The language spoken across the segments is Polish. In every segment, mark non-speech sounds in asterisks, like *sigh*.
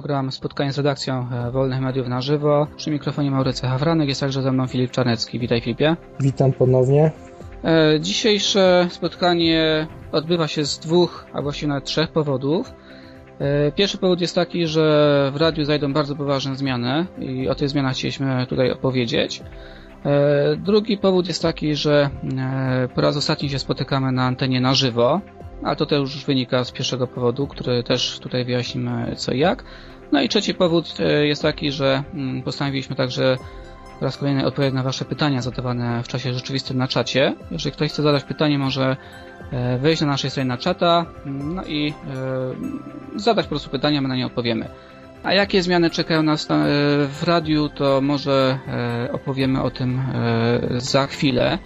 program Spotkanie z redakcją e, Wolnych Mediów na żywo. Przy mikrofonie Maurycy Hawranek, jest także ze mną Filip Czarnecki. Witaj Filipie. Witam ponownie. E, dzisiejsze spotkanie odbywa się z dwóch, a właściwie nawet trzech powodów. E, pierwszy powód jest taki, że w radiu zajdą bardzo poważne zmiany i o tych zmianach chcieliśmy tutaj opowiedzieć. Drugi powód jest taki, że po raz ostatni się spotykamy na antenie na żywo, ale to też już wynika z pierwszego powodu, który też tutaj wyjaśnimy co i jak. No i trzeci powód e, jest taki, że mm, postanowiliśmy także po raz kolejny odpowiedzieć na Wasze pytania zadawane w czasie rzeczywistym na czacie. Jeżeli ktoś chce zadać pytanie, może e, wejść na naszej stronie na czata mm, no i e, zadać po prostu pytania, my na nie odpowiemy. A jakie zmiany czekają nas w radiu, to może opowiemy o tym za chwilę.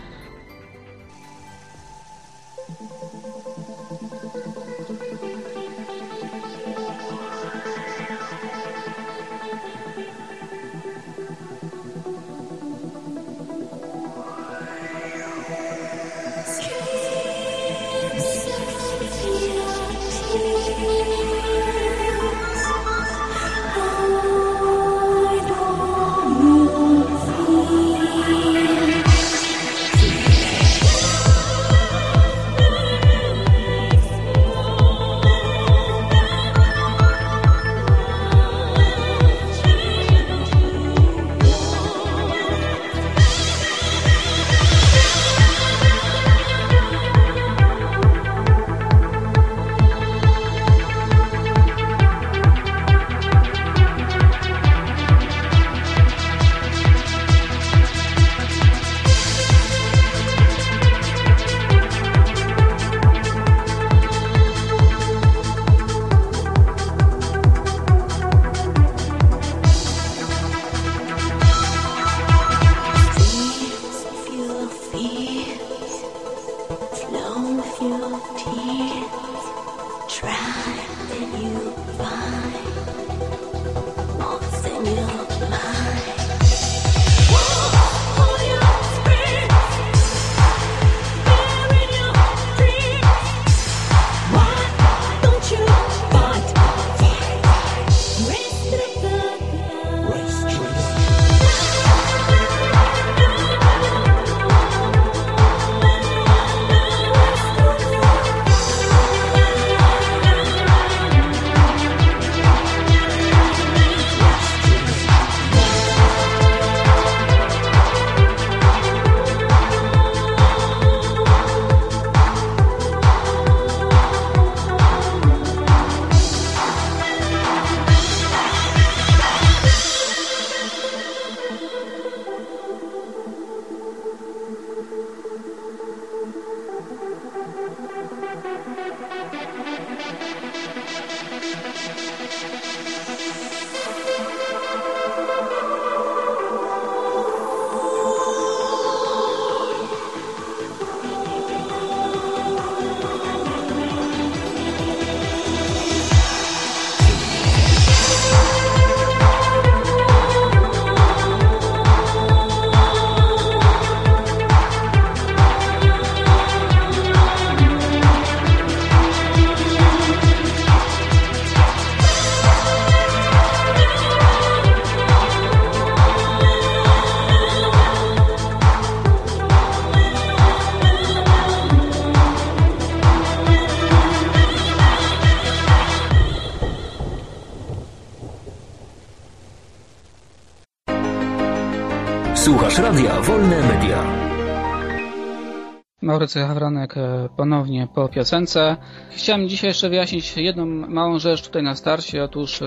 Maurycy Hawranek e, ponownie po piosence. Chciałem dzisiaj jeszcze wyjaśnić jedną małą rzecz tutaj na starcie. Otóż e,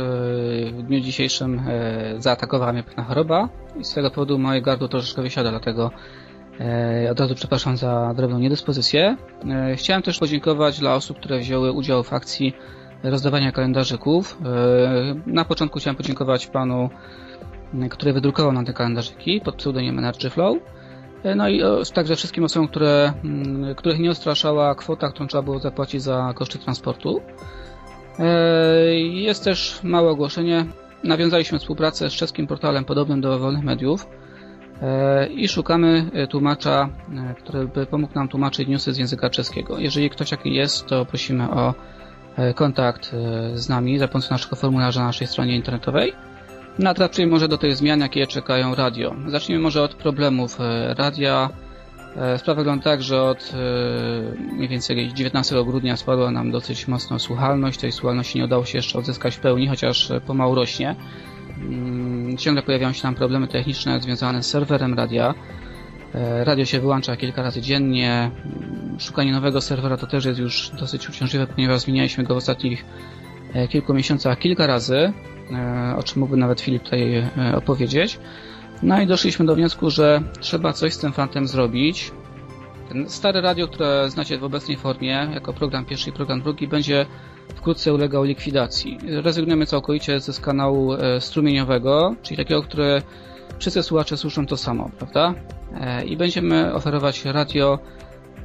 w dniu dzisiejszym e, zaatakowała mnie pewna choroba i z tego powodu moje gardło troszeczkę wysiada, dlatego od razu przepraszam za drobną niedyspozycję. Chciałem też podziękować dla osób, które wzięły udział w akcji rozdawania kalendarzyków. Na początku chciałem podziękować panu, który wydrukował nam te kalendarzyki pod pseudonimem Energy Flow. E, no i także wszystkim osobom, które, mm, których nie ostraszała kwota, którą trzeba było zapłacić za koszty transportu. E, jest też małe ogłoszenie. Nawiązaliśmy współpracę z czeskim portalem podobnym do Wolnych Mediów e, i szukamy tłumacza, który by pomógł nam tłumaczyć newsy z języka czeskiego. Jeżeli ktoś taki jest, to prosimy o kontakt z nami za pomocą naszego formularza na naszej stronie internetowej. No może do tych zmian, jakie czekają radio. Zacznijmy może od problemów radia. Sprawa wygląda tak, że od mniej więcej 19 grudnia spadła nam dosyć mocno słuchalność. Tej słuchalności nie udało się jeszcze odzyskać w pełni, chociaż pomału rośnie. Mm, ciągle pojawiają się tam problemy techniczne związane z serwerem radia. E, radio się wyłącza kilka razy dziennie. Mm, szukanie nowego serwera to też jest już dosyć uciążliwe, ponieważ zmienialiśmy go w ostatnich e, kilku miesiącach kilka razy, e, o czym mógłby nawet Filip tutaj opowiedzieć. No i doszliśmy do wniosku, że trzeba coś z tym fantem zrobić. Ten stare radio, które znacie w obecnej formie, jako program pierwszy i program drugi, będzie wkrótce ulegał likwidacji. Rezygnujemy całkowicie ze kanału e, strumieniowego, czyli takiego, które wszyscy słuchacze słyszą to samo, prawda? E, I będziemy oferować radio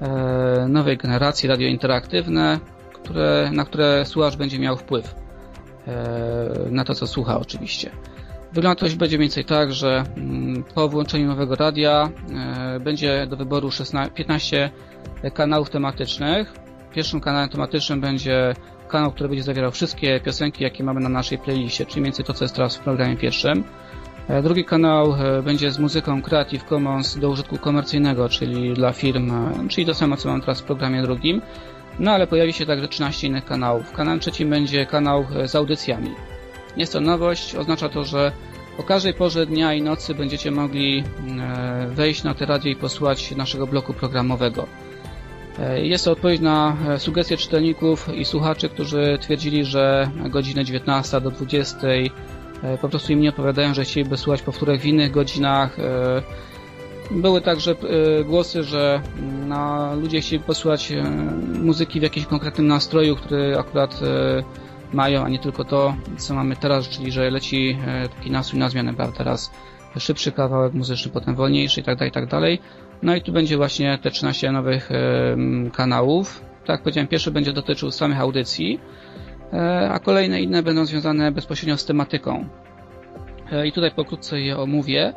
e, nowej generacji, radio interaktywne, które, na które słuchacz będzie miał wpływ. Na to, co słucha oczywiście. Wygląda to będzie mniej więcej tak, że mm, po włączeniu nowego radia będzie do wyboru 16, 15 kanałów tematycznych. Pierwszym kanałem tematycznym będzie kanał, który będzie zawierał wszystkie piosenki, jakie mamy na naszej playliście, czyli mniej więcej to, co jest teraz w programie pierwszym. E, drugi kanał e, będzie z muzyką Creative Commons do użytku komercyjnego, czyli dla firm, e, czyli to samo, co mam teraz w programie drugim. No ale pojawi się także 13 innych kanałów. Kanałem trzecim będzie kanał z audycjami. Jest to nowość, oznacza to, że o każdej porze dnia i nocy będziecie mogli wejść na te radio i posłuchać naszego bloku programowego. E, jest to odpowiedź na e, sugestie czytelników i słuchaczy, którzy twierdzili, że godziny 19 do 20 e, po prostu im nie odpowiadają, że chcieliby słuchać powtórek w innych godzinach. Były także głosy, że no, ludzie chcieli posłuchać muzyki w jakimś konkretnym nastroju, który akurat mają, a nie tylko to, co mamy teraz, czyli że leci taki nastrój na zmianę, prawda, teraz szybszy kawałek muzyczny, potem wolniejszy i tak dalej, i tak dalej. No i tu będzie właśnie te 13 nowych kanałów. Tak jak powiedziałem, pierwszy będzie dotyczył samych audycji, e, a kolejne inne będą związane bezpośrednio z tematyką. E, I tutaj pokrótce je omówię.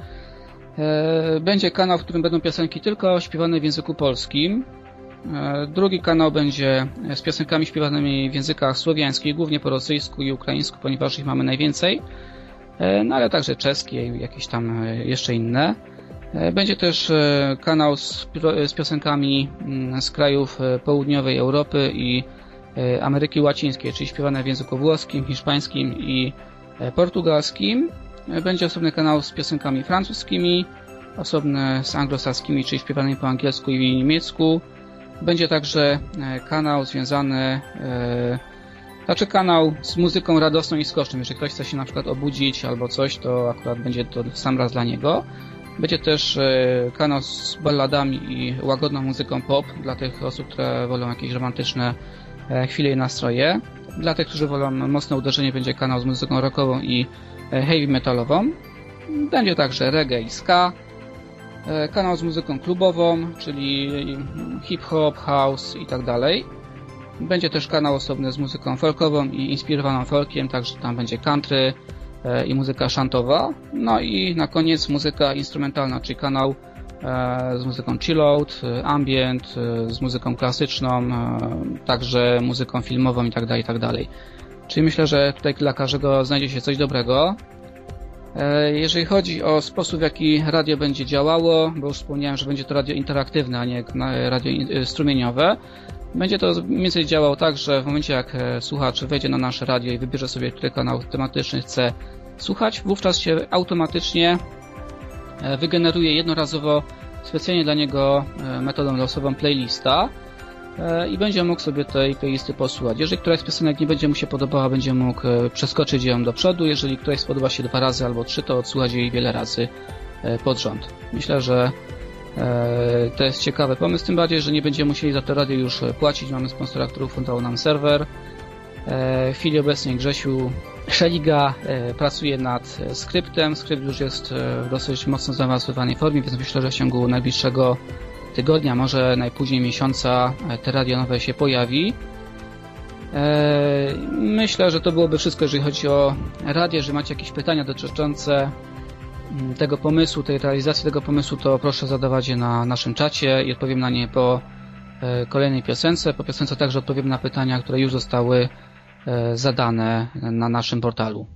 E, będzie kanał, w którym będą piosenki tylko śpiewane w języku polskim. Drugi kanał będzie z piosenkami śpiewanymi w językach słowiańskich, głównie po rosyjsku i ukraińsku, ponieważ ich mamy najwięcej. No ale także czeskie i jakieś tam jeszcze inne. E, będzie też e, kanał z, z piosenkami mm, z krajów e, południowej Europy i Ameryki Łacińskiej, czyli śpiewane w języku włoskim, hiszpańskim i portugalskim. Będzie osobny kanał z piosenkami francuskimi, osobny z anglosaskimi, czyli śpiewanymi po angielsku i niemiecku. Będzie także kanał związany, znaczy kanał z muzyką radosną i skoczną. Jeżeli ktoś chce się na przykład obudzić albo coś, to akurat będzie to sam raz dla niego. Będzie też e, kanał z balladami i łagodną muzyką pop dla tych osób, które wolą jakieś romantyczne e, chwile i nastroje. Dla tych, którzy wolą mocne uderzenie, będzie kanał z muzyką rockową i e, heavy metalową. Będzie także reggae i ska. Kanał z muzyką klubową, czyli hip-hop, house i tak dalej. Będzie też kanał osobny z muzyką folkową i inspirowaną folkiem, także tam będzie country, E, i muzyka szantowa. No i na koniec muzyka instrumentalna, czyli kanał e, z muzyką chillout, e, ambient, z muzyką klasyczną, także muzyką filmową itd., tak itd. Czyli myślę, że tutaj dla każdego znajdzie się coś dobrego. Jeżeli chodzi o sposób, w jaki radio będzie działało, bo już wspomniałem, że będzie to radio interaktywne, a nie radio strumieniowe, będzie to mniej więcej działało tak, że w momencie jak e, słuchacz wejdzie na nasze radio i wybierze sobie, który kanał tematyczny chce słuchać, wówczas się automatycznie e, wygeneruje jednorazowo specjalnie dla niego e, metodą losową playlista i będzie mógł sobie tej playlisty posłuchać. Jeżeli któraś z piosenek nie będzie mu się podobała, będzie mógł przeskoczyć ją do przodu. Jeżeli któraś spodoba się dwa razy albo trzy, to odsłuchać jej wiele razy pod rząd. Myślę, że E, to jest ciekawy pomysł, tym bardziej, że nie będziemy musieli za to radio już płacić. Mamy sponsora, który fundował nam serwer. E, w chwili obecnej Grzesiu Szeliga e, pracuje nad skryptem. Skrypt już jest w dosyć mocno zaawansowanej formie, więc myślę, że w ciągu najbliższego tygodnia, może najpóźniej miesiąca te radio nowe się pojawi. Myślę, że to byłoby wszystko, jeżeli chodzi o radio. Jeżeli macie jakieś pytania dotyczące Mm, tego pomysłu, tej realizacji tego pomysłu, to proszę zadawać je na naszym czacie i odpowiem na nie po e, kolejnej piosence. Po piosence także odpowiem na pytania, które już zostały zadane na naszym portalu.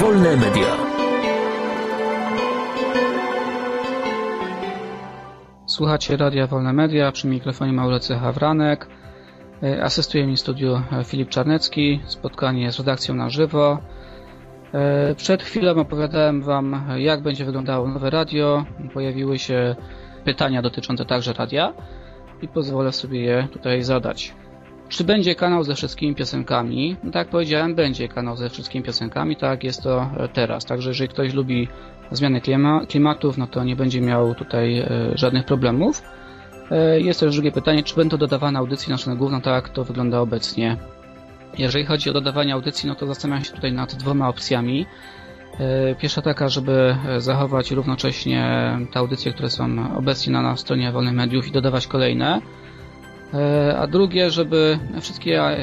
Wolne Media. Słuchacie Radia Wolne Media, przy mikrofonie Maurycy Hawranek. E, asystuje mi w studiu e, Filip Czarnecki. Spotkanie z redakcją na żywo. E, przed chwilą opowiadałem Wam, jak będzie wyglądało nowe radio. Pojawiły się pytania dotyczące także radia i pozwolę sobie je tutaj zadać. Czy będzie kanał ze wszystkimi piosenkami? No tak jak powiedziałem, będzie kanał ze wszystkimi piosenkami, tak jest to e, teraz. Także jeżeli ktoś lubi zmiany klima klimatów, no to nie będzie miał tutaj e, żadnych problemów. E, jest też drugie pytanie, czy będą dodawane audycje na stronę główną, tak jak to wygląda obecnie. Jeżeli chodzi o dodawanie audycji, no to zastanawiam się tutaj nad dwoma opcjami. Pierwsza taka, żeby zachować równocześnie te audycje, które są obecnie na, na stronie Wolnych Mediów i dodawać kolejne. E, a drugie, żeby wszystkie e,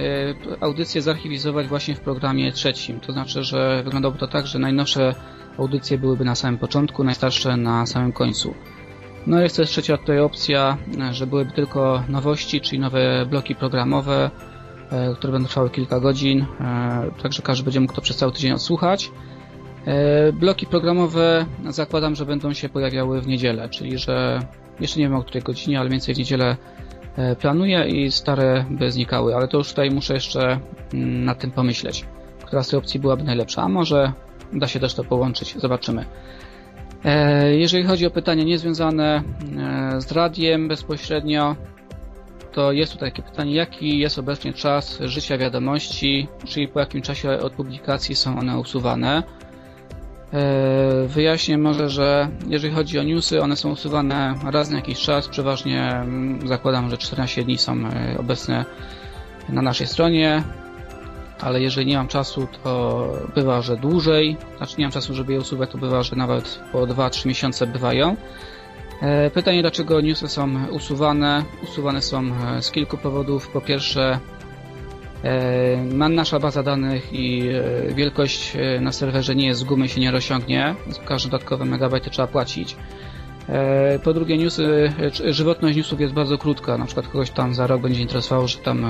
audycje zarchiwizować właśnie w programie trzecim. To znaczy, że wyglądałoby to tak, że najnowsze audycje byłyby na samym początku, najstarsze na samym końcu. No jest też trzecia tutaj opcja, że byłyby tylko nowości, czyli nowe bloki programowe, e, które będą trwały kilka godzin, także każdy będzie mógł to przez cały tydzień odsłuchać. Bloki programowe zakładam, że będą się pojawiały w niedzielę, czyli że jeszcze nie wiem o której godzinie, ale więcej w niedzielę E, planuję i stare by znikały, ale to już tutaj muszę jeszcze mm, nad tym pomyśleć, która z tych opcji byłaby najlepsza, a może da się też to połączyć, zobaczymy. E, jeżeli chodzi o pytania niezwiązane e, z radiem bezpośrednio, to jest tutaj takie pytanie, jaki jest obecnie czas życia wiadomości, czyli po jakim czasie od publikacji są one usuwane. E, wyjaśnię może, że jeżeli chodzi o newsy, one są usuwane raz na jakiś czas. Przeważnie mm, zakładam, że 14 dni są e, obecne na naszej stronie, ale jeżeli nie mam czasu, to bywa, że dłużej. Znaczy nie mam czasu, żeby je usuwać, to bywa, że nawet po 2-3 miesiące bywają. E, pytanie, dlaczego newsy są usuwane? Usuwane są z kilku powodów. Po pierwsze, nasza baza danych i e, wielkość e, na serwerze nie jest z gumy, się nie rozciągnie. Za każde dodatkowe megabajty trzeba płacić. Po drugie, newsy, żywotność newsów jest bardzo krótka. Na przykład kogoś tam za rok będzie interesowało, że tam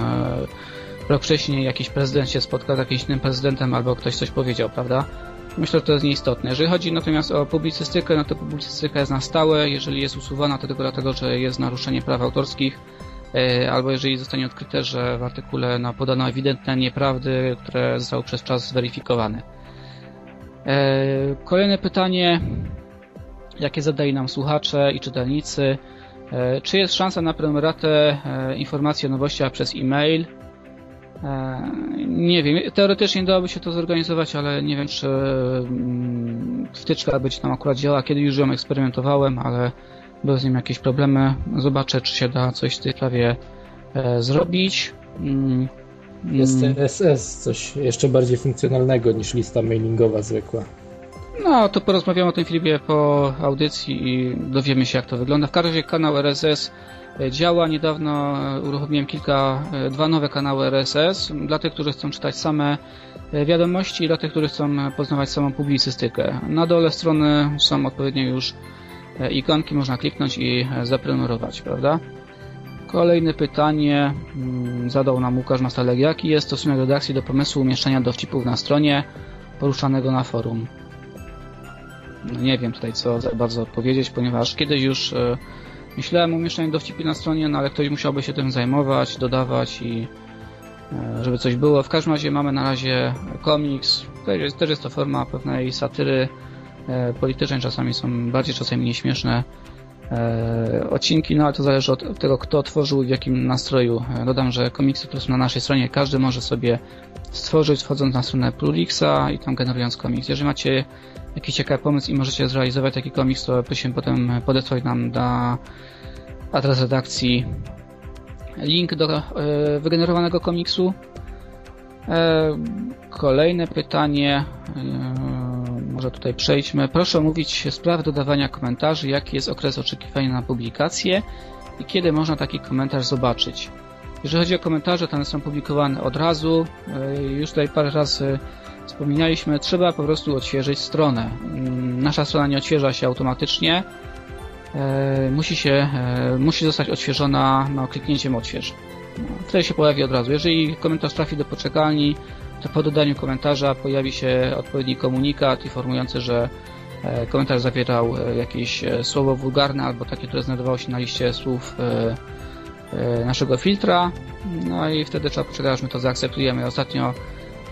rok wcześniej jakiś prezydent się spotkał z jakimś innym prezydentem albo ktoś coś powiedział, prawda? Myślę, że to jest nieistotne. Jeżeli chodzi natomiast o publicystykę, no to publicystyka jest na stałe. Jeżeli jest usuwana, to tylko dlatego, że jest naruszenie praw autorskich E, albo jeżeli zostanie odkryte, że w artykule no, podano ewidentne nieprawdy, które zostały przez czas zweryfikowane. E, kolejne pytanie, jakie zadali nam słuchacze i czytelnicy. E, czy jest szansa na prenumeratę informacji o nowościach przez e-mail? Nie wiem, teoretycznie dałoby się to zorganizować, ale nie wiem, czy mm, wtyczka będzie tam akurat działała. Kiedy już ją eksperymentowałem, ale były z nim jakieś problemy. Zobaczę, czy się da coś w tej sprawie e, zrobić. Mm. Jest RSS, coś jeszcze bardziej funkcjonalnego niż lista mailingowa zwykła. No, to porozmawiamy o tym Filipie po audycji i dowiemy się, jak to wygląda. W każdym razie kanał RSS e, działa. Niedawno e, uruchomiłem kilka, e, dwa nowe kanały RSS dla tych, którzy chcą czytać same wiadomości i dla tych, którzy chcą poznawać samą publicystykę. Na dole strony są odpowiednio już ikonki można kliknąć i e, zaprenumerować, prawda? Kolejne pytanie mm, zadał nam Łukasz Mastalek. Jaki jest stosunek redakcji do pomysłu umieszczania dowcipów na stronie poruszanego na forum? No nie wiem tutaj co za bardzo powiedzieć, ponieważ kiedyś już e, myślałem o umieszczaniu dowcipów na stronie, no ale ktoś musiałby się tym zajmować, dodawać i żeby coś było. W każdym razie mamy na razie komiks. Też jest, to forma pewnej satyry E, polityczne czasami są bardziej, czasami nieśmieszne e, odcinki, no ale to zależy od tego, kto tworzył i w jakim nastroju. E, dodam, że komiksy, które są na naszej stronie, każdy może sobie stworzyć, wchodząc na stronę Plurixa i tam generując komiks. Jeżeli macie jakiś ciekawy pomysł i możecie zrealizować taki komiks, to prosimy potem podesłać nam na adres redakcji link do wygenerowanego komiksu. Kolejne pytanie może tutaj przejdźmy. Proszę omówić sprawę dodawania komentarzy, jaki jest okres oczekiwania na publikację i kiedy można taki komentarz zobaczyć. Jeżeli chodzi o komentarze, one są publikowane od razu. E, już tutaj parę razy wspominaliśmy, trzeba po prostu odświeżyć stronę. Mm, nasza strona nie odświeża się automatycznie. E, musi, się, e, musi zostać odświeżona no, kliknięciem odśwież. No, wtedy się pojawi od razu. Jeżeli komentarz trafi do poczekalni, to po dodaniu komentarza pojawi się odpowiedni komunikat informujący, że e, komentarz zawierał e, jakieś słowo wulgarne albo takie, które znajdowało się na liście słów naszego filtra. No i wtedy trzeba poczekać, aż my to zaakceptujemy. Ostatnio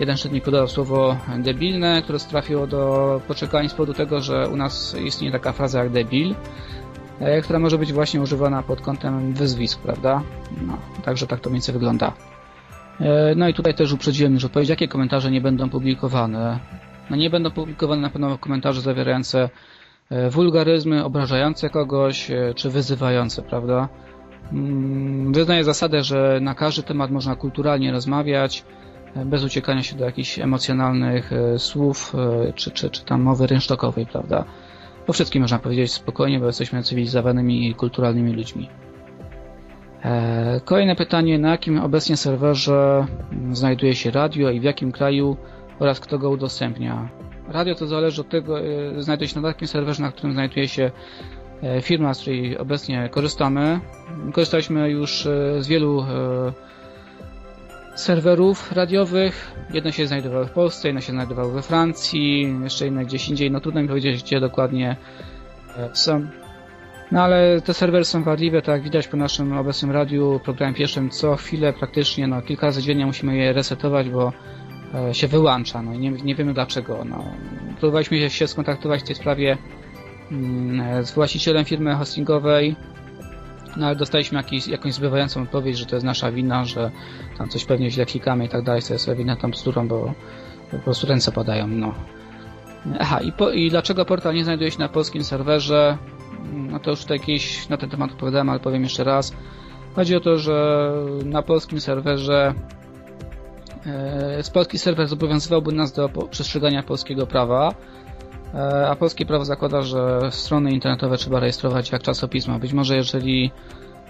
jeden czytnik podał słowo debilne, które trafiło do poczekania z powodu tego, że u nas istnieje taka fraza jak debil, która może być właśnie używana pod kątem wyzwisk, prawda? No, także tak to mniej więcej wygląda. E, no i tutaj też uprzedziłem już odpowiedź, jakie komentarze nie będą publikowane. No nie będą publikowane na pewno komentarze zawierające e, wulgaryzmy, obrażające kogoś, e, czy wyzywające, prawda? Mm, wyznaję zasadę, że na każdy temat można kulturalnie rozmawiać, bez uciekania się do jakichś emocjonalnych słów, czy, czy, czy tam mowy rynsztokowej, prawda? Po wszystkim można powiedzieć spokojnie, bo jesteśmy cywilizowanymi i kulturalnymi ludźmi. E, kolejne pytanie, na jakim obecnie serwerze znajduje się radio i w jakim kraju oraz kto go udostępnia? Radio to zależy od tego, e, znajduje się na takim serwerze, na którym znajduje się e, firma, z której obecnie korzystamy. Korzystaliśmy już z wielu serwerów radiowych. Jedne się znajdowały w Polsce, inne się znajdowały we Francji, jeszcze inne gdzieś indziej. No trudno mi powiedzieć, gdzie dokładnie są. No ale te serwery są wadliwe, tak jak widać po naszym obecnym radiu, programie pierwszym, co chwilę praktycznie, no kilka razy dziennie musimy je resetować, bo e, się wyłącza, no i nie, nie wiemy dlaczego. No. Próbowaliśmy się skontaktować w tej sprawie mm, z właścicielem firmy hostingowej, no ale dostaliśmy jakiś, jakąś zbywającą odpowiedź, że to jest nasza wina, że tam coś pewnie źle klikamy i tak dalej, to jest wina tam bzdurą, bo po prostu ręce padają, no. Aha, i, po, i dlaczego portal nie znajduje się na polskim serwerze? No to już tutaj na ten temat opowiadałem, ale powiem jeszcze raz. Chodzi o to, że na polskim serwerze e, polski serwer zobowiązywałby nas do przestrzegania polskiego prawa, e, a polskie prawo zakłada, że strony internetowe trzeba rejestrować jak czasopisma. Być może jeżeli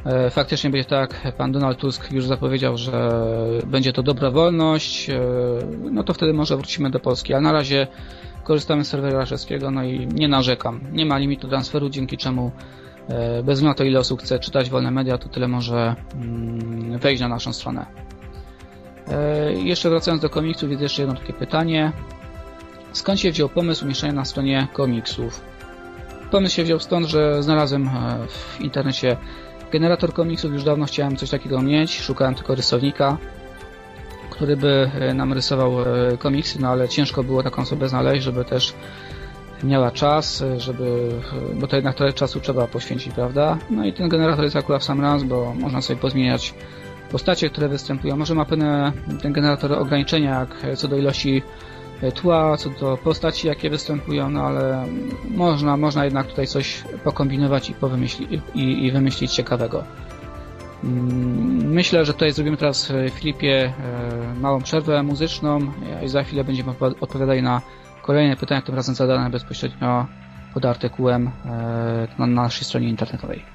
e, faktycznie będzie tak, pan Donald Tusk już zapowiedział, że będzie to dobrowolność, no to wtedy może wrócimy do Polski, ale na razie korzystamy z serwera czeskiego, no i nie narzekam. Nie ma limitu transferu, dzięki czemu e, bez względu na to ile osób chce czytać wolne media, to tyle może mm, wejść na naszą stronę. E, jeszcze wracając do komiksów, jest jeszcze jedno takie pytanie. Skąd się wziął pomysł umieszczenia na stronie komiksów? Pomysł się wziął stąd, że znalazłem e, w internecie generator komiksów, już dawno chciałem coś takiego mieć, szukałem tylko rysownika, który by e, nam rysował e, komiksy, no ale ciężko było taką osobę znaleźć, żeby też miała czas, e, żeby, bo to jednak trochę czasu trzeba poświęcić, prawda? No i ten generator jest akurat w sam raz, bo można sobie pozmieniać postacie, które występują. Może ma pewne ten generator ograniczenia, jak co do ilości tła, co do postaci, jakie występują, no ale można, można jednak tutaj coś pokombinować i, i, i wymyślić ciekawego. Mm, myślę, że tutaj zrobimy teraz Filipie e, małą przerwę muzyczną i za chwilę będziemy odpowiadali na kolejne pytania, tym razem zadane bezpośrednio pod artykułem e, na naszej stronie internetowej.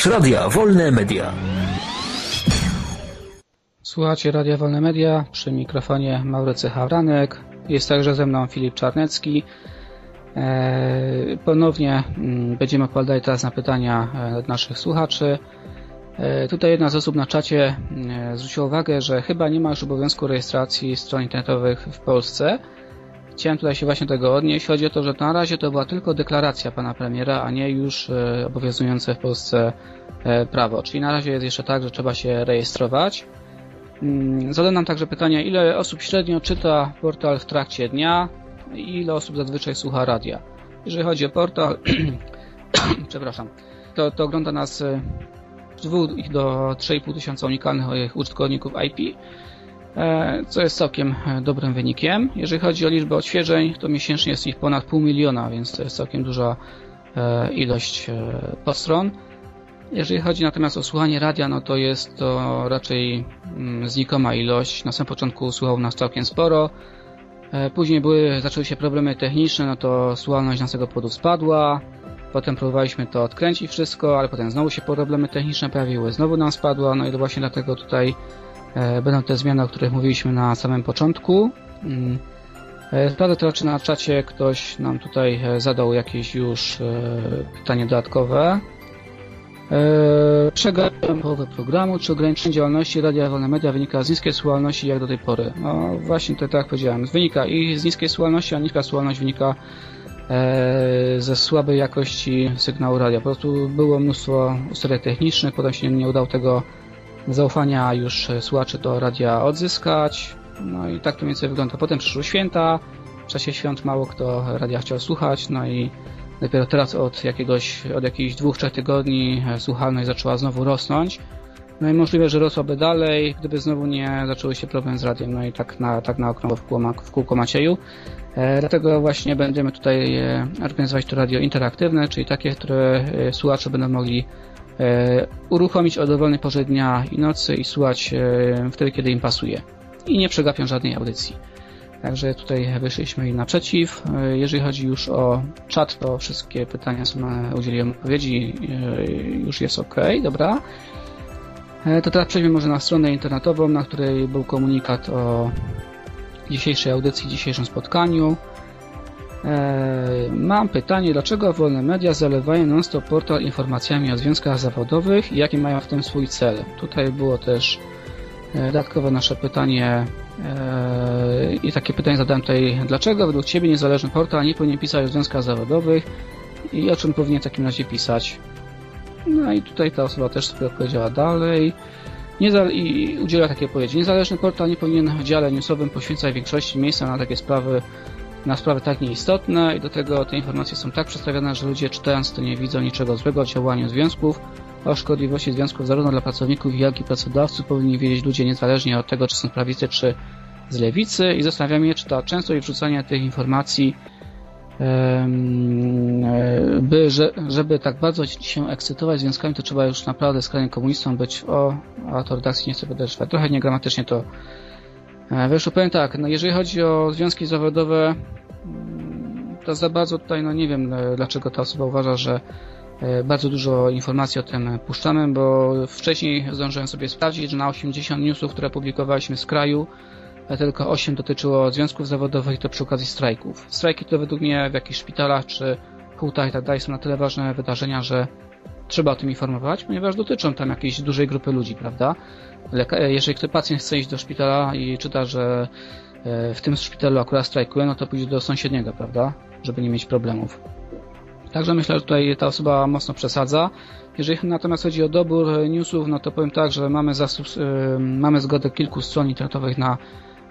Słuchasz Radia Wolne Media. Słuchacie Radia Wolne Media, przy mikrofonie Maurycy Hawranek, jest także ze mną Filip Czarnecki. E, ponownie mm, będziemy odpowiadali teraz na pytania e, naszych słuchaczy. E, tutaj jedna z osób na czacie zwróciła uwagę, że chyba nie ma już obowiązku rejestracji stron internetowych w Polsce. Chciałem tutaj się właśnie tego odnieść. Chodzi o to, że na razie to była tylko deklaracja pana premiera, a nie już obowiązujące w Polsce prawo. Czyli na razie jest jeszcze tak, że trzeba się rejestrować. Mm, zadano nam także pytanie, ile osób średnio czyta portal w trakcie dnia i ile osób zazwyczaj słucha radia. Jeżeli chodzi o portal, *clears throat* przepraszam, to, to ogląda nas 2 e, do 3,5 tysiąca unikalnych użytkowników IP, e, co jest całkiem e, dobrym wynikiem. Jeżeli chodzi o liczbę odświeżeń, to miesięcznie jest ich ponad pół miliona, więc to jest całkiem duża ilość postron. Jeżeli chodzi natomiast o słuchanie radia, no to jest to raczej mm, znikoma ilość. Na samym początku słuchało nas całkiem sporo. E, później były, zaczęły się problemy techniczne, no to słuchalność naszego powodu spadła. Potem próbowaliśmy to odkręcić wszystko, ale potem znowu się problemy techniczne pojawiły, znowu nam spadła, no i to właśnie dlatego tutaj e, będą te zmiany, o których mówiliśmy na samym początku. Mm. E, Sprawdzę to, czy na czacie ktoś nam tutaj zadał jakieś już pytanie dodatkowe. Przegapiłem połowę programu. Czy ograniczenie działalności Radia Wolne Media wynika z niskiej słuchalności jak do tej pory? No właśnie to tak jak powiedziałem. Wynika i z niskiej słuchalności, a niska słuchalność wynika e, ze słabej jakości sygnału radia. Po prostu było mnóstwo usterek technicznych, potem się nie udało tego zaufania już słuchaczy do radia odzyskać. No i tak to mniej więcej wygląda. Potem przyszły święta. W czasie świąt mało kto radia chciał słuchać, no i Dopiero teraz od jakiegoś, od jakichś dwóch, trzech tygodni e, słuchalność zaczęła znowu rosnąć. No i możliwe, że rosłaby dalej, gdyby znowu nie zaczęły się problemy z radiem. No i tak na, tak na okno w kółko, w kółko Macieju. E, dlatego właśnie będziemy tutaj e, organizować to radio interaktywne, czyli takie, które e, słuchacze będą mogli e, uruchomić o dowolnej porze dnia i nocy i słuchać e, wtedy, kiedy im pasuje. I nie przegapią żadnej audycji. Także tutaj wyszliśmy im naprzeciw. Jeżeli chodzi już o czat, to wszystkie pytania są, udzieliłem odpowiedzi, już jest ok, dobra. To teraz przejdźmy może na stronę internetową, na której był komunikat o dzisiejszej audycji, dzisiejszym spotkaniu. Mam pytanie, dlaczego wolne media zalewają non-stop portal informacjami o związkach zawodowych i jaki mają w tym swój cel? Tutaj było też dodatkowe nasze pytanie Eee, I takie pytanie zadałem tutaj, dlaczego według Ciebie niezależny portal nie powinien pisać o związkach zawodowych i o czym powinien w takim razie pisać? No i tutaj ta osoba też sobie odpowiedziała dalej. I udziela takiej odpowiedzi. Niezależny portal nie powinien w dziale newsowym poświęcać większości miejsca na takie sprawy, na sprawy tak nieistotne i do tego te informacje są tak przedstawione, że ludzie czytając to nie widzą niczego złego o działaniu związków, o szkodliwości związków zarówno dla pracowników, jak i pracodawców powinni wiedzieć ludzie niezależnie od tego, czy są prawicy, czy z lewicy i zastanawiam się, czy ta częstość wrzucania tych informacji by, żeby tak bardzo się ekscytować związkami, to trzeba już naprawdę skrajnym komunistą być. O, a to redakcji nie chcę. Trochę niegramatycznie to e, wyszło. Powiem tak, no jeżeli chodzi o związki zawodowe, mm, to za bardzo tutaj, no nie wiem, e, dlaczego ta osoba uważa, że E, bardzo dużo informacji o tym puszczamy, bo wcześniej zdążyłem sobie sprawdzić, że na 80 newsów, które publikowaliśmy z kraju, tylko 8 dotyczyło związków zawodowych i to przy okazji strajków. Strajki to według mnie w jakichś szpitalach czy hutach i tak dalej są na tyle ważne wydarzenia, że trzeba o tym informować, ponieważ dotyczą tam jakiejś dużej grupy ludzi, prawda? E, jeżeli ktoś pacjent chce iść do szpitala i czyta, że w tym szpitalu akurat strajkuje, no to pójdzie do sąsiedniego, prawda? Żeby nie mieć problemów. Także myślę, że tutaj ta osoba mocno przesadza. Jeżeli natomiast chodzi o dobór newsów, no to powiem tak, że mamy, y, mamy zgodę kilku stron internetowych na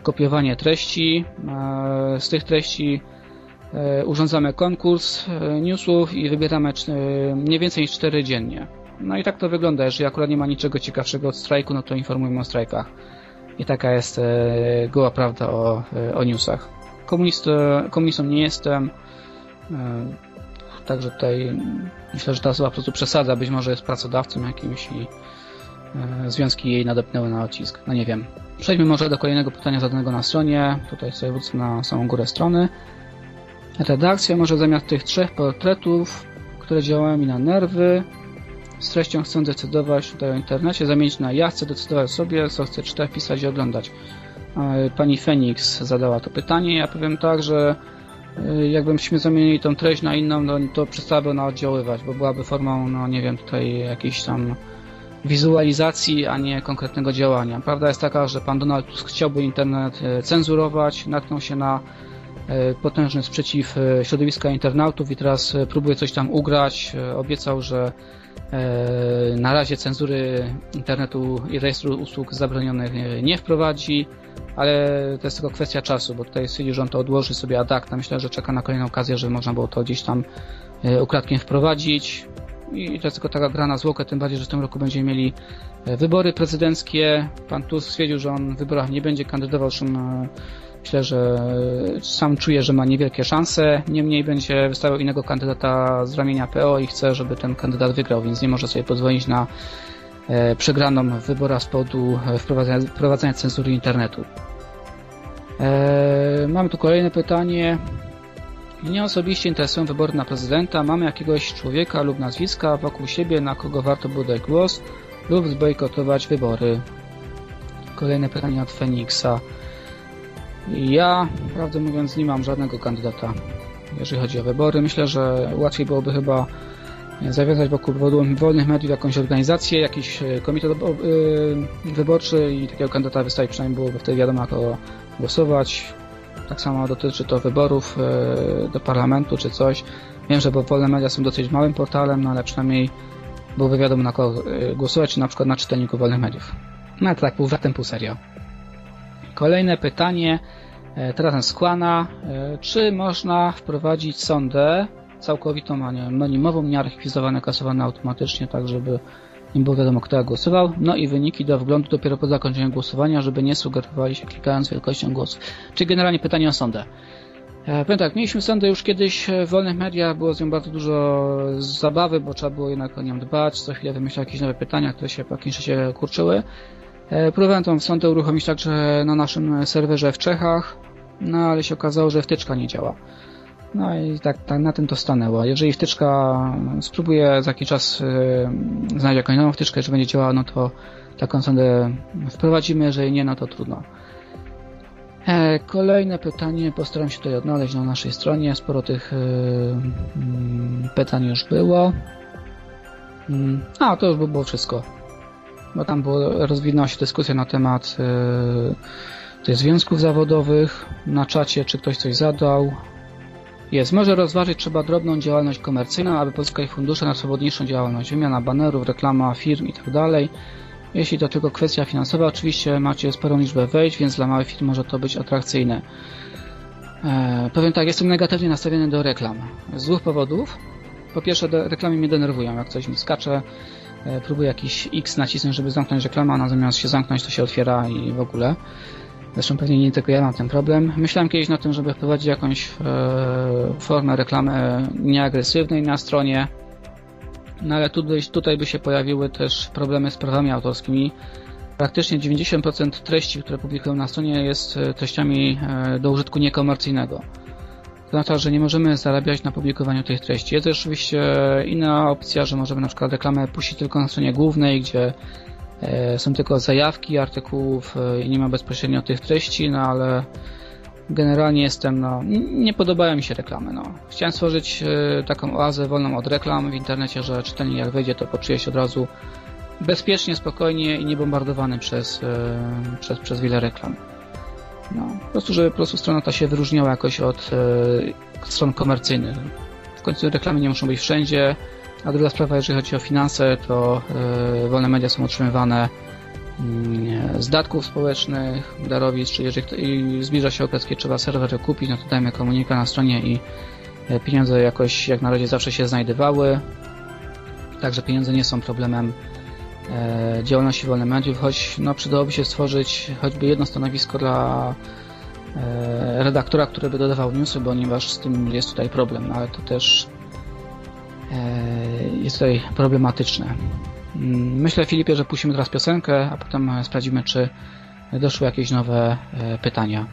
kopiowanie treści. E, z tych treści e, urządzamy konkurs e, newsów i wybieramy mniej więcej niż 4 dziennie. No i tak to wygląda. Jeżeli akurat nie ma niczego ciekawszego od strajku, no to informujemy o strajkach. I taka jest goła prawda o, o newsach. Komunist, komunistą nie jestem. Także tutaj myślę, że ta osoba po prostu przesadza, być może jest pracodawcą jakimś i e, związki jej nadepnęły na odcisk. No nie wiem. Przejdźmy może do kolejnego pytania zadanego na stronie. Tutaj sobie wrócę na samą górę strony. Redakcja może zamiast tych trzech portretów, które działają mi na nerwy, z treścią chcę decydować tutaj o internecie, zamienić na ja chcę decydować sobie, co chcę czytać, pisać i oglądać. Pani Phoenix zadała to pytanie. Ja powiem tak, że y, jakbyśmy zamienili tą treść na inną, no, to przestałaby ona oddziaływać, bo byłaby formą, no nie wiem, tutaj jakiejś tam wizualizacji, a nie konkretnego działania. Prawda jest taka, że pan Donald Tusk chciałby internet y, cenzurować, natknął się na potężny sprzeciw środowiska internautów i teraz próbuje coś tam ugrać. Obiecał, że na razie cenzury internetu i rejestru usług zabronionych nie wprowadzi ale to jest tylko kwestia czasu, bo tutaj stwierdził, że on to odłoży sobie ad acta. Myślę, że czeka na kolejną okazję, żeby można było to gdzieś tam e, ukradkiem wprowadzić. I to jest tylko taka gra na zwłokę, tym bardziej, że w tym roku będziemy mieli e, wybory prezydenckie. Pan Tusk stwierdził, że on w wyborach nie będzie kandydował, e, myślę, że sam czuje, że ma niewielkie szanse. Niemniej będzie wystawiał innego kandydata z ramienia PO i chce, żeby ten kandydat wygrał, więc nie może sobie pozwolić na przegraną w wyborach z powodu wprowadzenia, wprowadzenia cenzury internetu. Mamy tu kolejne pytanie. Mnie osobiście interesują wybory na prezydenta. Mamy jakiegoś człowieka lub nazwiska wokół siebie, na kogo warto by dać głos lub zbojkotować wybory. Kolejne pytanie od Feniksa. Ja, prawdę mówiąc, nie mam żadnego kandydata, jeżeli chodzi o wybory. Myślę, że łatwiej byłoby chyba zawiązać wokół wolnych mediów jakąś organizację, jakiś e, komitet e, wyborczy i takiego kandydata wystawić przynajmniej byłoby wtedy wiadomo, kogo głosować. Tak samo dotyczy to wyborów e, do parlamentu czy coś. Wiem, że wolne media są dosyć małym portalem, no ale przynajmniej byłoby wiadomo na kogo e, głosować, czy na przykład na czytelniku wolnych mediów. No tak, pół żartem, pół serio. Kolejne pytanie, e, teraz z Kłana. Czy można wprowadzić sondę całkowitą, anonimową, niearchiwizowane, kasowane automatycznie, tak żeby nie było wiadomo kto głosował, no i wyniki do wglądu dopiero po zakończeniu głosowania, żeby nie sugerowali się klikając wielkością głosów. Czyli generalnie pytanie o sondę. E, powiem tak, mieliśmy sondę już kiedyś w wolnych mediach, było z nią bardzo dużo zabawy, bo trzeba było jednak o nią dbać, co chwilę wymyślać jakieś nowe pytania, które się po jakimś czasie kurczyły. E, próbowałem tą sondę uruchomić także na naszym serwerze w Czechach, no ale się okazało, że wtyczka nie działa. No i tak, tak na tym to stanęło. Jeżeli wtyczka spróbuje za jakiś czas yy, znaleźć jakąś nową wtyczkę, czy będzie działała, no to taką sondę wprowadzimy, jeżeli nie, no to trudno. E, kolejne pytanie postaram się tutaj odnaleźć na naszej stronie. Sporo tych yy, pytań już było. Yy, a, to już by było wszystko. Bo tam było, rozwinęła się dyskusja na temat yy, tych związków zawodowych. Na czacie, czy ktoś coś zadał. Jest. Może rozważyć trzeba drobną działalność komercyjną, aby pozyskać fundusze na swobodniejszą działalność. Wymiana banerów, reklama firm itd. Tak Jeśli to tylko kwestia finansowa, oczywiście macie sporą liczbę wejść, więc dla małych firm może to być atrakcyjne. Eee, powiem tak, jestem negatywnie nastawiony do reklam. Z dwóch powodów. Po pierwsze, reklamy mnie denerwują. Jak coś mi skacze, e, próbuję jakiś X nacisnąć, żeby zamknąć reklamę, a zamiast się zamknąć, to się otwiera i w ogóle. Zresztą pewnie nie tylko ja mam ten problem. Myślałem kiedyś na tym, żeby wprowadzić jakąś e, formę reklamy nieagresywnej na stronie, no ale tutaj, tutaj by się pojawiły też problemy z prawami autorskimi. Praktycznie 90% treści, które publikują na stronie jest e, treściami e, do użytku niekomercyjnego. To znaczy, że nie możemy zarabiać na publikowaniu tych treści. Jest oczywiście inna opcja, że możemy na przykład reklamę puścić tylko na stronie głównej, gdzie E, są tylko zajawki artykułów e, i nie ma bezpośrednio tych treści, no ale generalnie jestem, no, nie podobają mi się reklamy, no. Chciałem stworzyć e, taką oazę wolną od reklam w internecie, że czytelnik jak wejdzie, to poczuje się od razu bezpiecznie, spokojnie i niebombardowany przez, przez, przez wiele reklam. No, po prostu, żeby po prostu strona ta się wyróżniała jakoś od stron komercyjnych. W końcu reklamy nie muszą być wszędzie, a druga sprawa, jeżeli chodzi o finanse, to yy, wolne media są utrzymywane yy, z datków społecznych, darowizn, czyli jeżeli zbliża się okres, kiedy trzeba serwer kupić, no to dajemy komunikat na stronie i yy, pieniądze jakoś jak na razie zawsze się znajdowały. Także pieniądze nie są problemem działalności wolnych mediów, choć no, przydałoby się stworzyć choćby jedno stanowisko dla yy, redaktora, który by dodawał newsy, ponieważ z tym jest tutaj problem, no, ale to też E, jest tutaj problematyczne. Mm, myślę, Filipie, że puścimy teraz piosenkę, a potem sprawdzimy, czy doszły jakieś nowe e, pytania.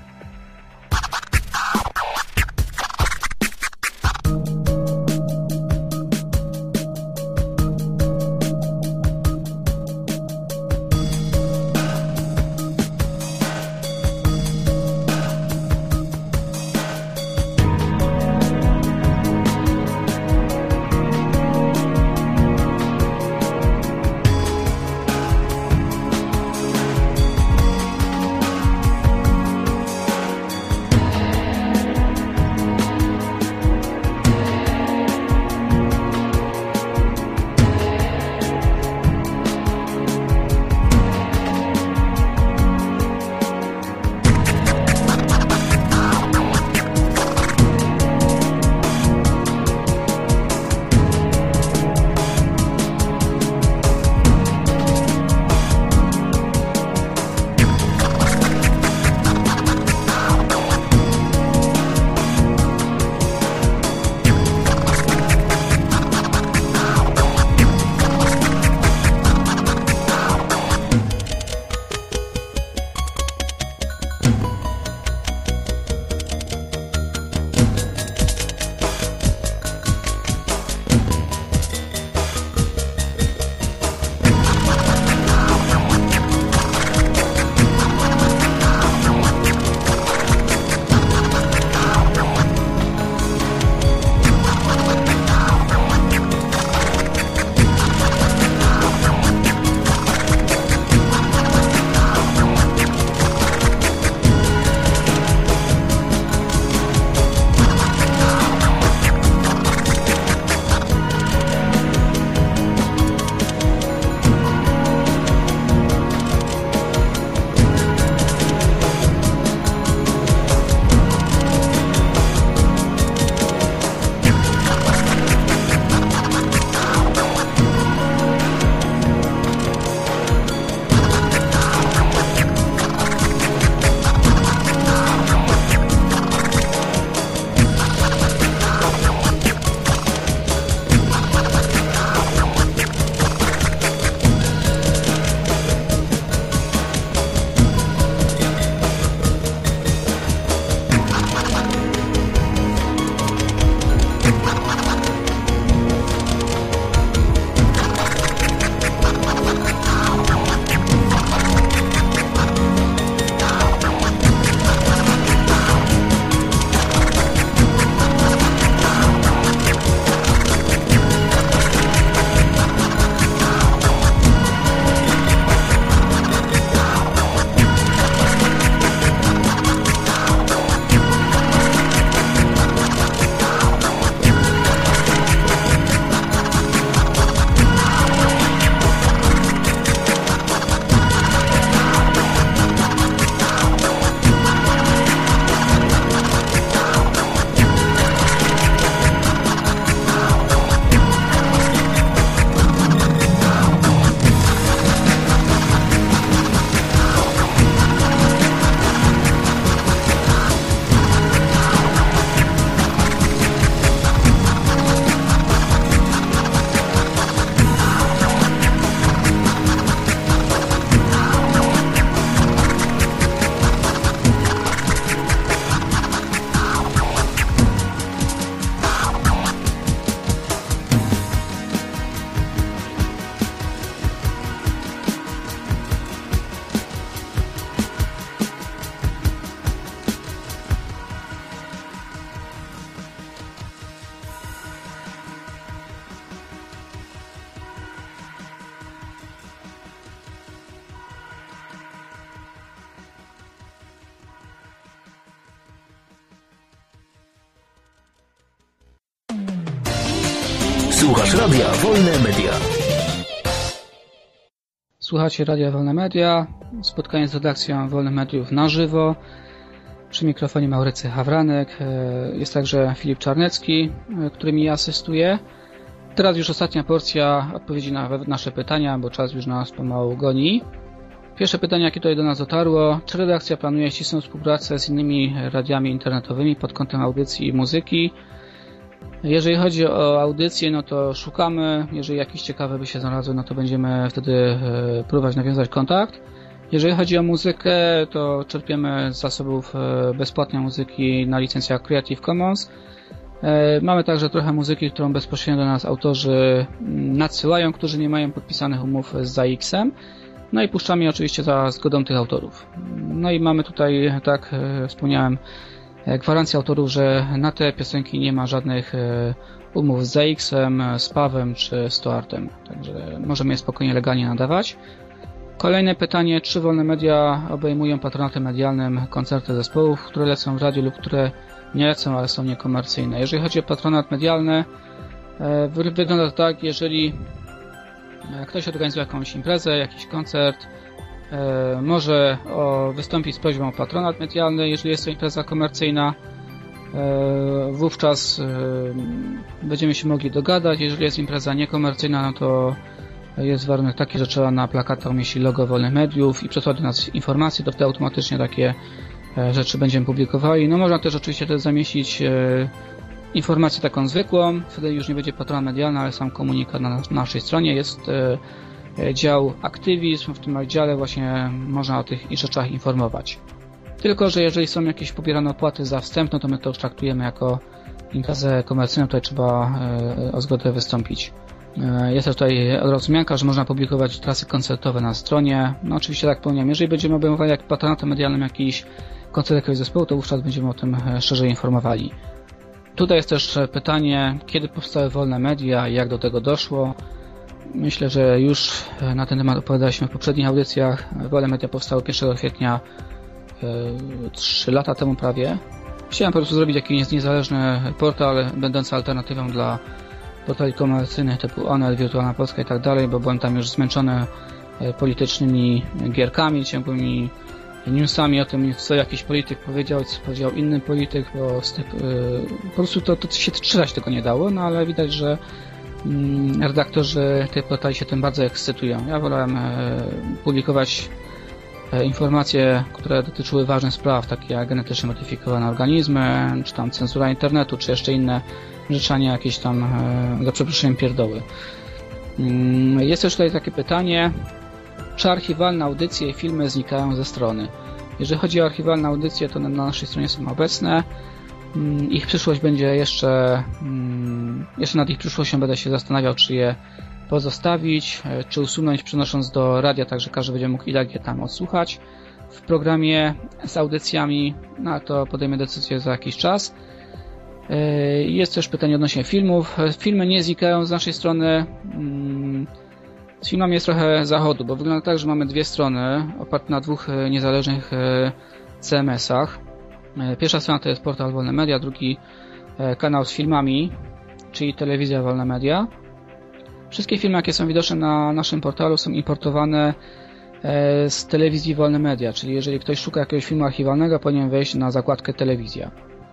Słuchasz Radia Wolne Media. Słuchacie Radia Wolne Media, spotkanie z redakcją Wolnych Mediów na żywo. Przy mikrofonie Maurycy Hawranek, e, jest także Filip Czarnecki, e, który mi asystuje. Teraz już ostatnia porcja odpowiedzi na nasze pytania, bo czas już nas pomału goni. Pierwsze pytanie, jakie tutaj do nas dotarło. Czy redakcja planuje ścisłą współpracę z innymi radiami internetowymi pod kątem audycji i muzyki? Jeżeli chodzi o audycję, no to szukamy. Jeżeli jakieś ciekawe by się znalazły, no to będziemy wtedy e, próbować nawiązać kontakt. Jeżeli chodzi o muzykę, to czerpiemy z zasobów e, bezpłatnej muzyki na licencjach Creative Commons. E, mamy także trochę muzyki, którą bezpośrednio do nas autorzy mm, nadsyłają, którzy nie mają podpisanych umów z ZAX-em. No i puszczamy oczywiście za zgodą tych autorów. No i mamy tutaj, tak wspomniałem, gwarancję autorów, że na te piosenki nie ma żadnych umów z ZX-em, z Pawem czy Stoartem. Także możemy je spokojnie legalnie nadawać. Kolejne pytanie, czy wolne media obejmują patronatem medialnym koncerty zespołów, które lecą w radiu lub które nie lecą, ale są niekomercyjne. Jeżeli chodzi o patronat medialny, wygląda to tak, jeżeli ktoś organizuje jakąś imprezę, jakiś koncert, może wystąpić z prośbą o patronat medialny, jeżeli jest to impreza komercyjna. Wówczas będziemy się mogli dogadać. Jeżeli jest impreza niekomercyjna, no to jest warunek taki, że trzeba na plakatach umieścić logo wolnych mediów i przesłać do nas informacje, to wtedy automatycznie takie rzeczy będziemy publikowali. No można też oczywiście też zamieścić informację taką zwykłą, wtedy już nie będzie patrona medialna, ale sam komunikat na naszej stronie jest dział aktywizm, w tym dziale właśnie można o tych rzeczach informować. Tylko, że jeżeli są jakieś pobierane opłaty za wstęp, no to my to już traktujemy jako imprezę komercyjną, tutaj trzeba o zgodę wystąpić. Jest też tutaj rozumianka, że można publikować trasy koncertowe na stronie. No oczywiście tak powiem, jeżeli będziemy obejmowali jak patronatem medialnym jakiś koncert jakiegoś zespołu, to wówczas będziemy o tym szerzej informowali. Tutaj jest też pytanie, kiedy powstały wolne media i jak do tego doszło. Myślę, że już na ten temat opowiadaliśmy w poprzednich audycjach. Wolne media powstały 1 kwietnia 3 lata temu prawie. Chciałem po prostu zrobić jakiś niezależny portal, będący alternatywą dla portali komercyjnych typu Onel, Wirtualna Polska i tak dalej, bo byłem tam już zmęczony politycznymi gierkami, ciągłymi newsami o tym, co jakiś polityk powiedział, co powiedział inny polityk, bo z tych, po prostu to, to się czytać tego nie dało, no ale widać, że redaktorzy tej portali się tym bardzo ekscytują. Ja wolałem publikować informacje, które dotyczyły ważnych spraw, takie jak genetycznie modyfikowane organizmy, czy tam cenzura internetu, czy jeszcze inne rzeczy, a nie jakieś tam, za przeproszeniem, pierdoły. Mm, jest też tutaj takie pytanie, czy archiwalne audycje i filmy znikają ze strony? Jeżeli chodzi o archiwalne audycje, to na naszej stronie są obecne. Mm, ich przyszłość będzie jeszcze, mm, jeszcze nad ich przyszłością będę się zastanawiał, czy je pozostawić, czy usunąć przenosząc do radia, tak że każdy będzie mógł i tak je tam odsłuchać. W programie z audycjami, no to podejmę decyzję za jakiś czas. Jest też pytanie odnośnie filmów. Filmy nie znikają z naszej strony. Z filmami jest trochę zachodu, bo wygląda tak, że mamy dwie strony oparte na dwóch niezależnych CMS-ach. Pierwsza strona to jest portal Wolne Media, drugi kanał z filmami, czyli telewizja Wolne Media. Wszystkie filmy, jakie są widoczne na naszym portalu są importowane z telewizji Wolne Media, czyli jeżeli ktoś szuka jakiegoś filmu archiwalnego, powinien wejść na zakładkę telewizja.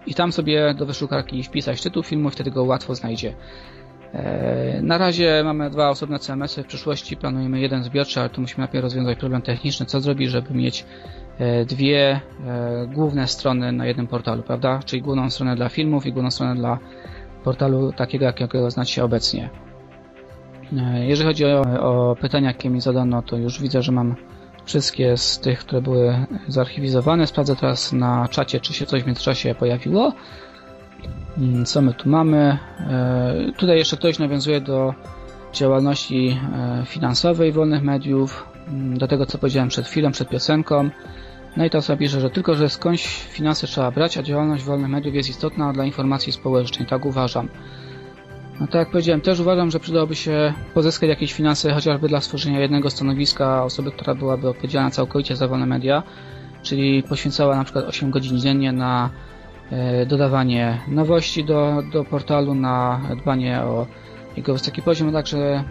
I tam sobie do wyszukarki wpisać tytuł filmu wtedy go łatwo znajdzie. Na razie mamy dwa osobne CMS-y, w przyszłości planujemy jeden zbiorczy, ale tu musimy najpierw rozwiązać problem techniczny, co zrobić, żeby mieć dwie główne strony na jednym portalu, prawda? Czyli główną stronę dla filmów i główną stronę dla portalu takiego, jakiego znacie obecnie. Jeżeli chodzi o, o pytania, jakie mi zadano, to już widzę, że mam wszystkie z tych, które były zarchiwizowane. Sprawdzę teraz na czacie, czy się coś w międzyczasie pojawiło. Co my tu mamy? Tutaj jeszcze ktoś nawiązuje do działalności finansowej wolnych mediów, do tego, co powiedziałem przed chwilą, przed piosenką. No i to sobie pisze, że tylko, że skądś finanse trzeba brać, a działalność wolnych mediów jest istotna dla informacji społecznej. Tak uważam. No tak jak powiedziałem, też uważam, że przydałoby się pozyskać jakieś finanse chociażby dla stworzenia jednego stanowiska osoby, która byłaby odpowiedzialna całkowicie za wolne media, czyli poświęcała na przykład 8 godzin dziennie na dodawanie nowości do, do portalu, na dbanie o jego wysoki poziom, a także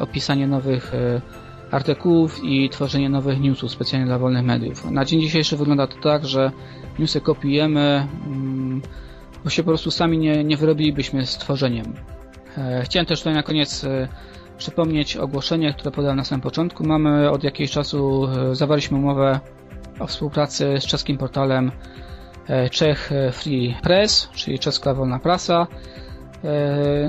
opisanie nowych artykułów i tworzenie nowych newsów specjalnie dla wolnych mediów. Na dzień dzisiejszy wygląda to tak, że newsy kopiujemy, mm, bo się po prostu sami nie, nie wyrobilibyśmy z tworzeniem. E, chciałem też tutaj na koniec e, przypomnieć ogłoszenie, które podałem na samym początku. Mamy od jakiegoś czasu, e, zawarliśmy umowę o współpracy z czeskim portalem Czech Free Press, czyli czeska wolna prasa.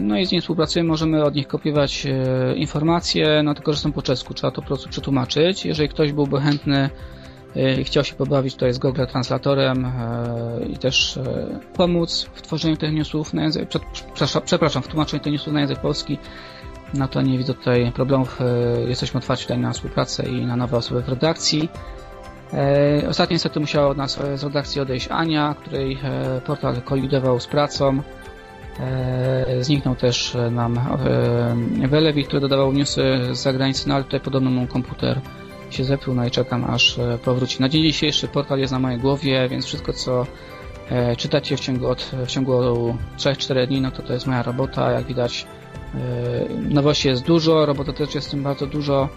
No i z nim współpracujemy, możemy od nich kopiować informacje, no tylko, że są po czesku, trzeba to po prostu przetłumaczyć. Jeżeli ktoś byłby chętny i chciał się pobawić tutaj z Google Translatorem i też pomóc w tworzeniu tych newsów na język, przepraszam, w tłumaczeniu tych newsów na język polski, no to nie widzę tutaj problemów. Jesteśmy otwarci tutaj na współpracę i na nowe osoby w redakcji. Ostatnio niestety musiała od nas z redakcji odejść Ania, której portal kolidował z pracą. Zniknął też nam Welewi, który dodawał newsy z zagranicy, no ale tutaj podobno mu komputer się zepsuł, no i czekam aż e, powróci. Na dzień dzisiejszy portal jest na mojej głowie, więc wszystko co e, czytacie w ciągu, od, w ciągu 3-4 dni, no to to jest moja robota. Jak widać e, nowości jest dużo, robota też jest tym bardzo dużo.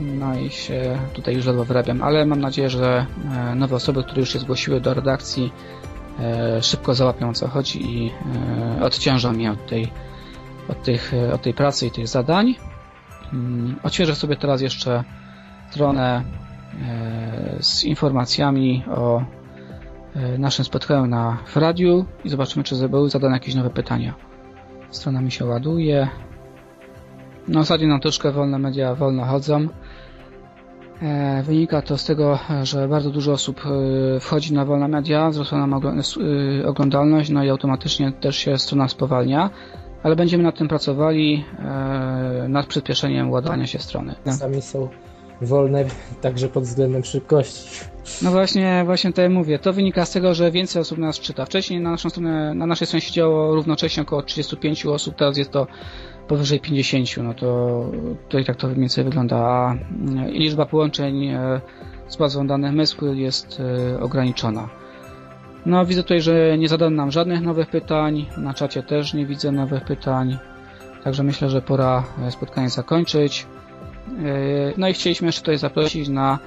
No i się tutaj już ledwo wyrabiam, ale mam nadzieję, że nowe osoby, które już się zgłosiły do redakcji, szybko załapią o co chodzi i odciążą mnie od tej, od, tych, od tej pracy i tych zadań. Mm, odświeżę sobie teraz jeszcze stronę e, z informacjami o e, naszym spotkaniu na w radiu i zobaczymy, czy były zadane jakieś nowe pytania. Strona mi się ładuje. No, zasadzie nam troszkę wolne media wolno chodzą. E, wynika to z tego, że bardzo dużo osób wchodzi na wolne media, wzrosła nam oglądalność, no i automatycznie też się strona spowalnia, ale będziemy nad tym pracowali, nad przyspieszeniem ładowania się strony. Sami są wolne także pod względem szybkości. No właśnie, właśnie tutaj mówię. To wynika z tego, że więcej osób nas czyta. Wcześniej na naszą stronę, na naszej stronie siedziało równocześnie około 35 osób, teraz jest to powyżej 50, no to, to i tak to mniej więcej wygląda. A mm, liczba połączeń e, z bazą danych Mesquil jest e, ograniczona. No widzę tutaj, że nie zadano nam żadnych nowych pytań, na czacie też nie widzę nowych pytań, także myślę, że pora e, spotkanie zakończyć. E, no i chcieliśmy jeszcze tutaj zaprosić na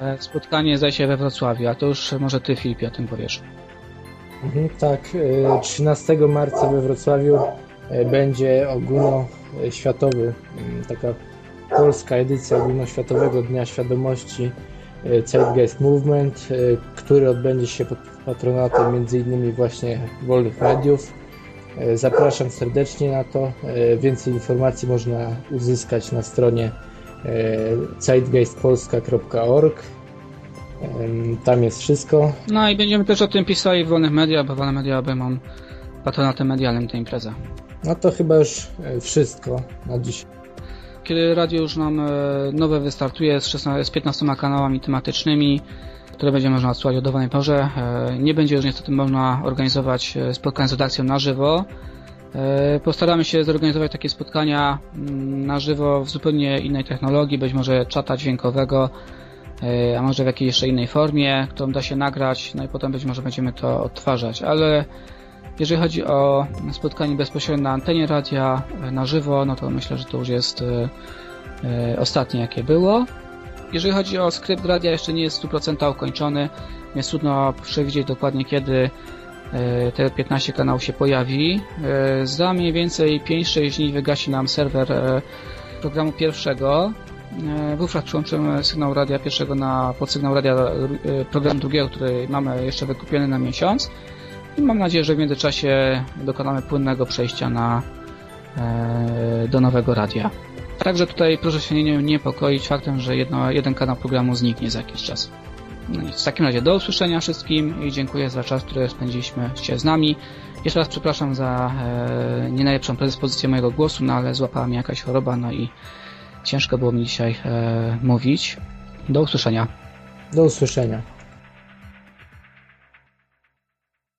e, spotkanie zajście we Wrocławiu, a to już może Ty Filipie o tym powiesz. Mhm, tak, 13 e, marca we Wrocławiu będzie ogólnoświatowy, mm, taka polska edycja ogólnoświatowego Dnia Świadomości Zeitgeist Movement, który odbędzie się pod patronatem m.in. właśnie wolnych mediów. E, zapraszam serdecznie na to. E, więcej informacji można uzyskać na stronie e, zeitgeistpolska.org. Tam jest wszystko. No i będziemy też o tym pisali w wolnych mediach, bo wolne media obejmą patronatem medialnym tej imprezy. No to chyba już wszystko na dziś. Kiedy radio już nam nowe wystartuje z, 16, z 15 kanałami tematycznymi, które będzie można odsłuchać o dowolnej porze. E, nie będzie już niestety można organizować e, spotkań z redakcją na żywo. E, postaramy się zorganizować takie spotkania mm, na żywo w zupełnie innej technologii, być może czata dźwiękowego, a może w jakiejś jeszcze innej formie, którą da się nagrać, no i potem być może będziemy to odtwarzać, ale jeżeli chodzi o spotkanie bezpośrednio na antenie radia na żywo, no to myślę, że to już jest ostatnie jakie było. Jeżeli chodzi o skrypt radia, jeszcze nie jest w 100% ukończony, więc trudno przewidzieć dokładnie kiedy e, te 15 kanałów się pojawi. E, za mniej więcej 5-6 dni wygasi nam serwer e, programu pierwszego. Wówczas przyłączymy sygnał radia pierwszego na podsygnał radia programu drugiego, który mamy jeszcze wykupiony na miesiąc. I mam nadzieję, że w międzyczasie dokonamy płynnego przejścia na, do nowego radia. Także tutaj proszę się nie niepokoić faktem, że jedno, jeden kanał programu zniknie za jakiś czas. No w takim razie do usłyszenia wszystkim i dziękuję za czas, który spędziliśmy z nami. Jeszcze raz przepraszam za e, nie najlepszą predyspozycję mojego głosu, no ale złapała mnie jakaś choroba, no i ciężko było mi dzisiaj e, mówić. Do usłyszenia. Do usłyszenia.